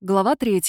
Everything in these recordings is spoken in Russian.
Глава 3.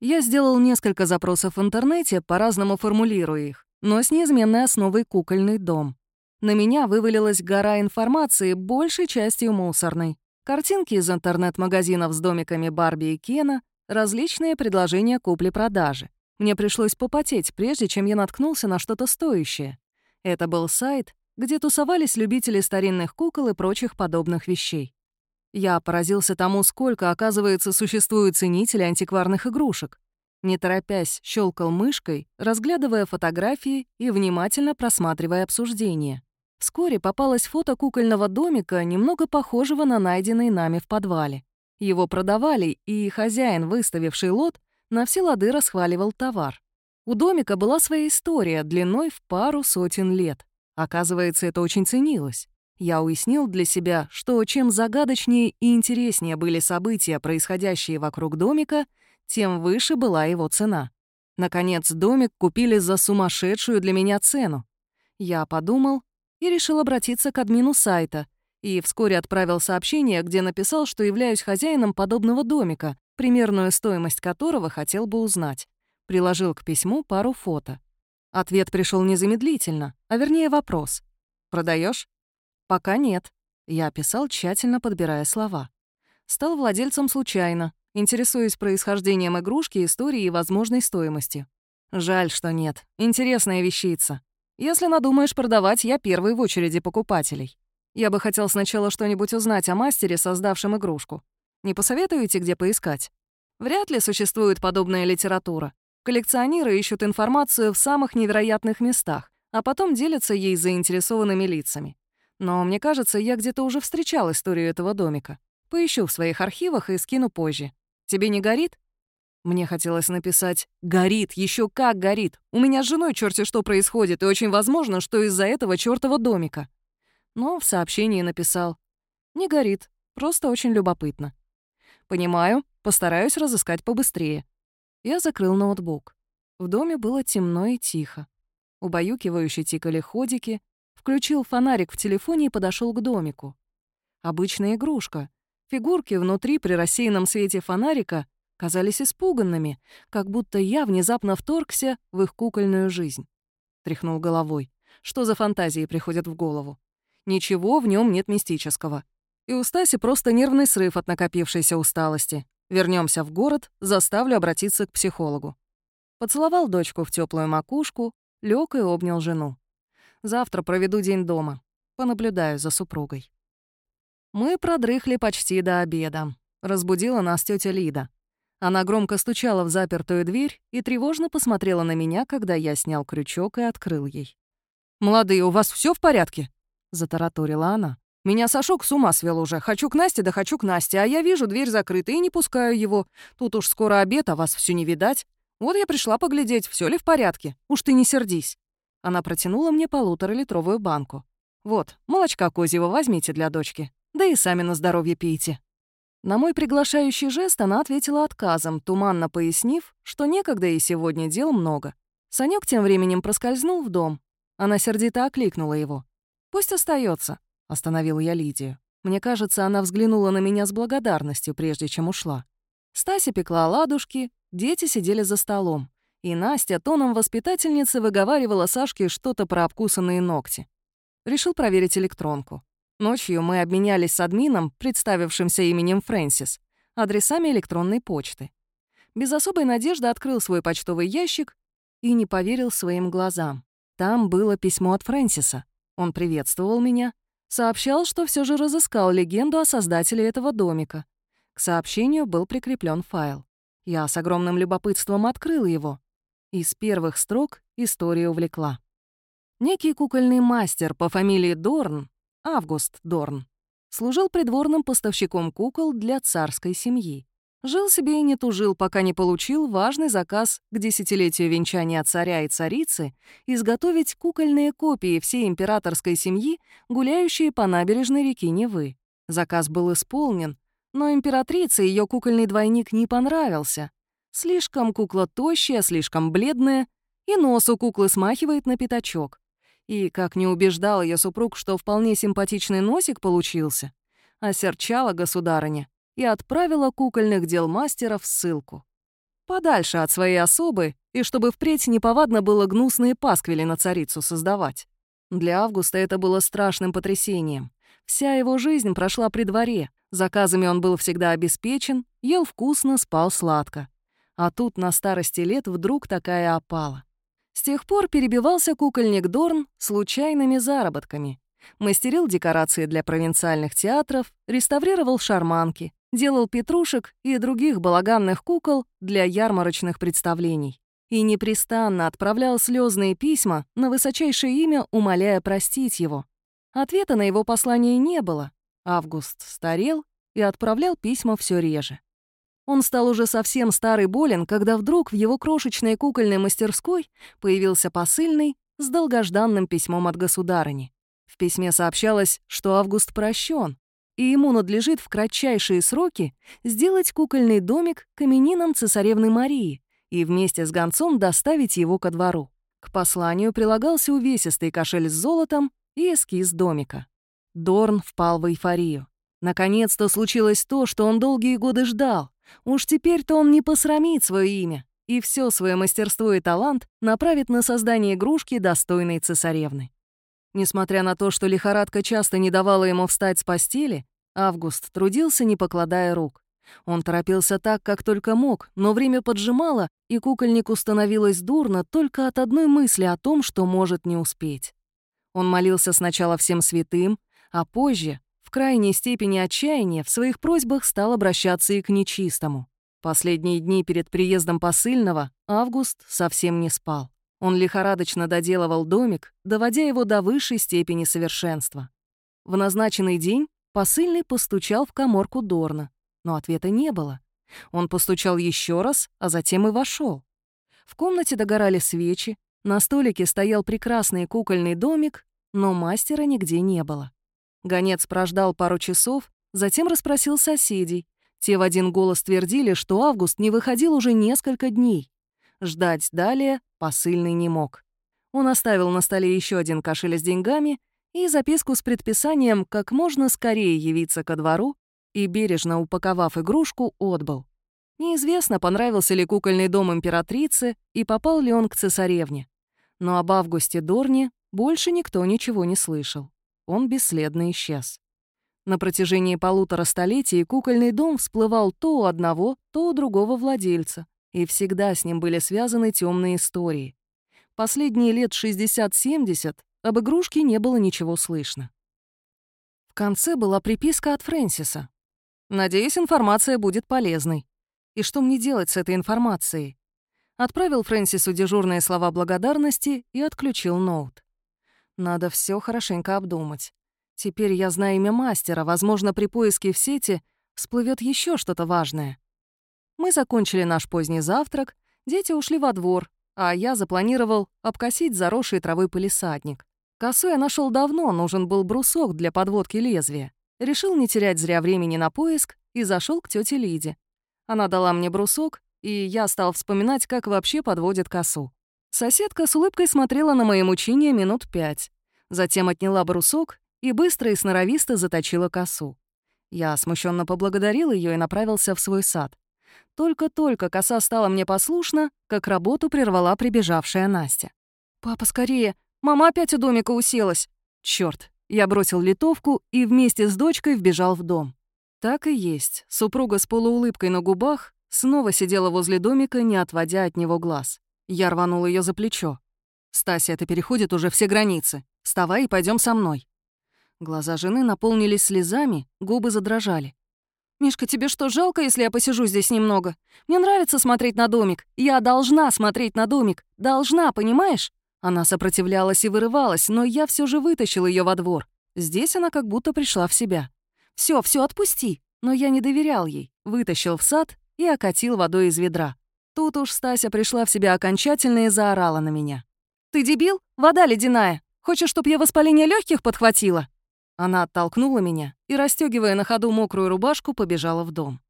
Я сделал несколько запросов в интернете, по-разному формулируя их, но с неизменной основой «кукольный дом». На меня вывалилась гора информации, большей частью мусорной. Картинки из интернет-магазинов с домиками Барби и Кена, различные предложения купли-продажи. Мне пришлось попотеть, прежде чем я наткнулся на что-то стоящее. Это был сайт, где тусовались любители старинных кукол и прочих подобных вещей. Я поразился тому, сколько, оказывается, существует ценителей антикварных игрушек. Не торопясь, щелкал мышкой, разглядывая фотографии и внимательно просматривая обсуждение. Вскоре попалось фото кукольного домика, немного похожего на найденный нами в подвале. Его продавали, и хозяин, выставивший лот, на все лады расхваливал товар. У домика была своя история длиной в пару сотен лет. Оказывается, это очень ценилось. Я уяснил для себя, что чем загадочнее и интереснее были события, происходящие вокруг домика, тем выше была его цена. Наконец, домик купили за сумасшедшую для меня цену. Я подумал и решил обратиться к админу сайта, и вскоре отправил сообщение, где написал, что являюсь хозяином подобного домика, примерную стоимость которого хотел бы узнать. Приложил к письму пару фото. Ответ пришел незамедлительно, а вернее вопрос. Продаешь? «Пока нет», — я описал, тщательно подбирая слова. Стал владельцем случайно, интересуясь происхождением игрушки, историей и возможной стоимостью. Жаль, что нет. Интересная вещица. Если надумаешь продавать, я первый в очереди покупателей. Я бы хотел сначала что-нибудь узнать о мастере, создавшем игрушку. Не посоветуете, где поискать? Вряд ли существует подобная литература. Коллекционеры ищут информацию в самых невероятных местах, а потом делятся ей заинтересованными лицами. Но мне кажется, я где-то уже встречал историю этого домика. Поищу в своих архивах и скину позже. Тебе не горит? Мне хотелось написать «Горит, еще как горит! У меня с женой черти что происходит, и очень возможно, что из-за этого чёртова домика». Но в сообщении написал «Не горит, просто очень любопытно». «Понимаю, постараюсь разыскать побыстрее». Я закрыл ноутбук. В доме было темно и тихо. Убаюкивающе тикали ходики, Включил фонарик в телефоне и подошел к домику. Обычная игрушка. Фигурки внутри при рассеянном свете фонарика казались испуганными, как будто я внезапно вторгся в их кукольную жизнь. Тряхнул головой. Что за фантазии приходят в голову? Ничего в нем нет мистического. И у Стаси просто нервный срыв от накопившейся усталости. Вернемся в город, заставлю обратиться к психологу. Поцеловал дочку в теплую макушку, лег и обнял жену. Завтра проведу день дома. Понаблюдаю за супругой. Мы продрыхли почти до обеда. Разбудила нас тетя Лида. Она громко стучала в запертую дверь и тревожно посмотрела на меня, когда я снял крючок и открыл ей. «Молодые, у вас все в порядке?» — затараторила она. «Меня Сашок с ума свел уже. Хочу к Насте, да хочу к Насте, а я вижу, дверь закрыта и не пускаю его. Тут уж скоро обед, а вас все не видать. Вот я пришла поглядеть, все ли в порядке. Уж ты не сердись». Она протянула мне полуторалитровую банку. «Вот, молочка козьего возьмите для дочки. Да и сами на здоровье пейте». На мой приглашающий жест она ответила отказом, туманно пояснив, что некогда и сегодня дел много. Санёк тем временем проскользнул в дом. Она сердито окликнула его. «Пусть остается, остановил я Лидию. Мне кажется, она взглянула на меня с благодарностью, прежде чем ушла. Стася пекла оладушки, дети сидели за столом и Настя тоном воспитательницы выговаривала Сашке что-то про обкусанные ногти. Решил проверить электронку. Ночью мы обменялись с админом, представившимся именем Фрэнсис, адресами электронной почты. Без особой надежды открыл свой почтовый ящик и не поверил своим глазам. Там было письмо от Фрэнсиса. Он приветствовал меня, сообщал, что все же разыскал легенду о создателе этого домика. К сообщению был прикреплен файл. Я с огромным любопытством открыл его. Из первых строк история увлекла. Некий кукольный мастер по фамилии Дорн, Август Дорн, служил придворным поставщиком кукол для царской семьи. Жил себе и не тужил, пока не получил важный заказ к десятилетию венчания царя и царицы изготовить кукольные копии всей императорской семьи, гуляющие по набережной реки Невы. Заказ был исполнен, но императрице ее кукольный двойник не понравился, Слишком кукла тощая, слишком бледная, и нос у куклы смахивает на пятачок. И, как не убеждал ее супруг, что вполне симпатичный носик получился, осерчала государыня и отправила кукольных дел мастера в ссылку. Подальше от своей особы, и чтобы впредь неповадно было гнусные пасквили на царицу создавать. Для Августа это было страшным потрясением. Вся его жизнь прошла при дворе, заказами он был всегда обеспечен, ел вкусно, спал сладко. А тут на старости лет вдруг такая опала. С тех пор перебивался кукольник Дорн случайными заработками. Мастерил декорации для провинциальных театров, реставрировал шарманки, делал петрушек и других балаганных кукол для ярмарочных представлений. И непрестанно отправлял слезные письма на высочайшее имя, умоляя простить его. Ответа на его послание не было. Август старел и отправлял письма все реже. Он стал уже совсем старый болен, когда вдруг в его крошечной кукольной мастерской появился посыльный с долгожданным письмом от государыни. В письме сообщалось, что Август прощен, и ему надлежит в кратчайшие сроки сделать кукольный домик к именинам цесаревны Марии и вместе с гонцом доставить его ко двору. К посланию прилагался увесистый кошель с золотом и эскиз домика. Дорн впал в эйфорию. Наконец-то случилось то, что он долгие годы ждал. Уж теперь-то он не посрамит свое имя и все свое мастерство и талант направит на создание игрушки, достойной цесаревны. Несмотря на то, что лихорадка часто не давала ему встать с постели, Август трудился, не покладая рук. Он торопился так, как только мог, но время поджимало, и кукольнику становилось дурно только от одной мысли о том, что может не успеть. Он молился сначала всем святым, а позже, в крайней степени отчаяния, в своих просьбах стал обращаться и к нечистому. Последние дни перед приездом посыльного Август совсем не спал. Он лихорадочно доделывал домик, доводя его до высшей степени совершенства. В назначенный день посыльный постучал в коморку Дорна, но ответа не было. Он постучал еще раз, а затем и вошел. В комнате догорали свечи, на столике стоял прекрасный кукольный домик, но мастера нигде не было. Гонец прождал пару часов, затем расспросил соседей. Те в один голос твердили, что Август не выходил уже несколько дней. Ждать далее посыльный не мог. Он оставил на столе еще один кошель с деньгами и записку с предписанием как можно скорее явиться ко двору и, бережно упаковав игрушку, отбыл. Неизвестно, понравился ли кукольный дом императрицы и попал ли он к цесаревне. Но об Августе Дорне больше никто ничего не слышал. Он бесследно исчез. На протяжении полутора столетий кукольный дом всплывал то у одного, то у другого владельца, и всегда с ним были связаны темные истории. Последние лет 60-70 об игрушке не было ничего слышно. В конце была приписка от Фрэнсиса. «Надеюсь, информация будет полезной. И что мне делать с этой информацией?» Отправил Фрэнсису дежурные слова благодарности и отключил ноут. Надо все хорошенько обдумать. Теперь я знаю имя мастера, возможно, при поиске в сети всплывет еще что-то важное. Мы закончили наш поздний завтрак, дети ушли во двор, а я запланировал обкосить заросший травой полисадник. Косу я нашел давно, нужен был брусок для подводки лезвия. Решил не терять зря времени на поиск и зашел к тете Лиде. Она дала мне брусок, и я стал вспоминать, как вообще подводят косу. Соседка с улыбкой смотрела на мои мучения минут пять. Затем отняла брусок и быстро и сноровисто заточила косу. Я смущенно поблагодарил ее и направился в свой сад. Только-только коса стала мне послушна, как работу прервала прибежавшая Настя. «Папа, скорее! Мама опять у домика уселась!» Черт! Я бросил литовку и вместе с дочкой вбежал в дом. Так и есть. Супруга с полуулыбкой на губах снова сидела возле домика, не отводя от него глаз. Я рванул ее за плечо. «Стася, это переходит уже все границы. Вставай и пойдем со мной». Глаза жены наполнились слезами, губы задрожали. «Мишка, тебе что, жалко, если я посижу здесь немного? Мне нравится смотреть на домик. Я должна смотреть на домик. Должна, понимаешь?» Она сопротивлялась и вырывалась, но я все же вытащил ее во двор. Здесь она как будто пришла в себя. Все, все, отпусти!» Но я не доверял ей. Вытащил в сад и окатил водой из ведра. Тут уж Стася пришла в себя окончательно и заорала на меня. «Ты дебил? Вода ледяная! Хочешь, чтоб я воспаление легких подхватила?» Она оттолкнула меня и, расстегивая на ходу мокрую рубашку, побежала в дом.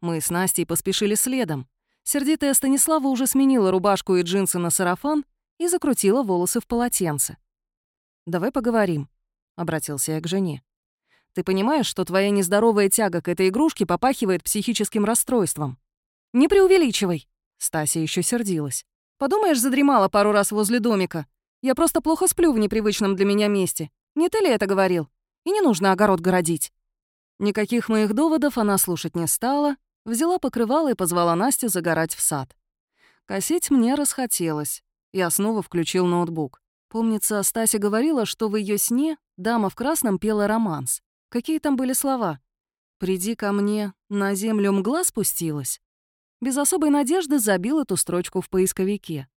Мы с Настей поспешили следом. Сердитая Станислава уже сменила рубашку и джинсы на сарафан и закрутила волосы в полотенце. «Давай поговорим», — обратился я к жене. Ты понимаешь, что твоя нездоровая тяга к этой игрушке попахивает психическим расстройством? Не преувеличивай. Стася еще сердилась. Подумаешь, задремала пару раз возле домика. Я просто плохо сплю в непривычном для меня месте. Не ты ли это говорил? И не нужно огород городить. Никаких моих доводов она слушать не стала, взяла покрывало и позвала Настю загорать в сад. Косить мне расхотелось. Я снова включил ноутбук. Помнится, Стася говорила, что в ее сне дама в красном пела романс. Какие там были слова? «Приди ко мне, на землю мгла спустилась». Без особой надежды забил эту строчку в поисковике.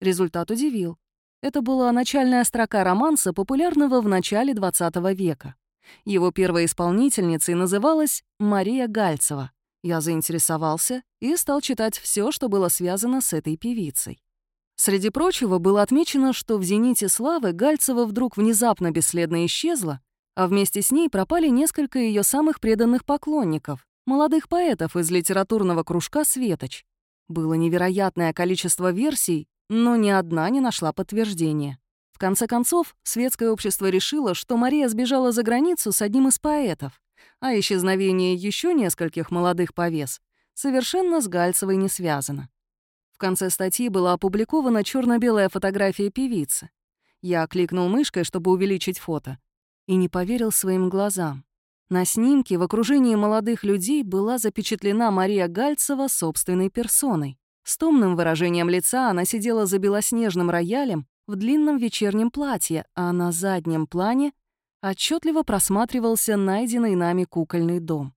Результат удивил. Это была начальная строка романса, популярного в начале XX века. Его первой исполнительницей называлась Мария Гальцева. Я заинтересовался и стал читать все, что было связано с этой певицей. Среди прочего было отмечено, что в «Зените славы» Гальцева вдруг внезапно бесследно исчезла, а вместе с ней пропали несколько ее самых преданных поклонников, молодых поэтов из литературного кружка «Светоч». Было невероятное количество версий, но ни одна не нашла подтверждения. В конце концов, светское общество решило, что Мария сбежала за границу с одним из поэтов, а исчезновение еще нескольких молодых повес совершенно с Гальцевой не связано. В конце статьи была опубликована черно белая фотография певицы. Я кликнул мышкой, чтобы увеличить фото, и не поверил своим глазам. На снимке в окружении молодых людей была запечатлена Мария Гальцева собственной персоной. С томным выражением лица она сидела за белоснежным роялем в длинном вечернем платье, а на заднем плане отчетливо просматривался найденный нами кукольный дом.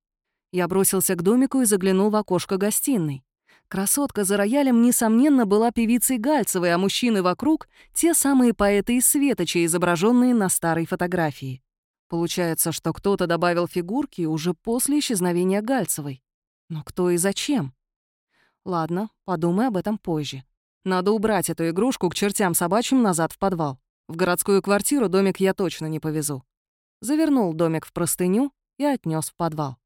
Я бросился к домику и заглянул в окошко гостиной. Красотка за роялем, несомненно, была певицей Гальцевой, а мужчины вокруг — те самые поэты из Светоча, изображенные на старой фотографии. Получается, что кто-то добавил фигурки уже после исчезновения Гальцевой. Но кто и зачем? Ладно, подумай об этом позже. Надо убрать эту игрушку к чертям собачьим назад в подвал. В городскую квартиру домик я точно не повезу. Завернул домик в простыню и отнес в подвал.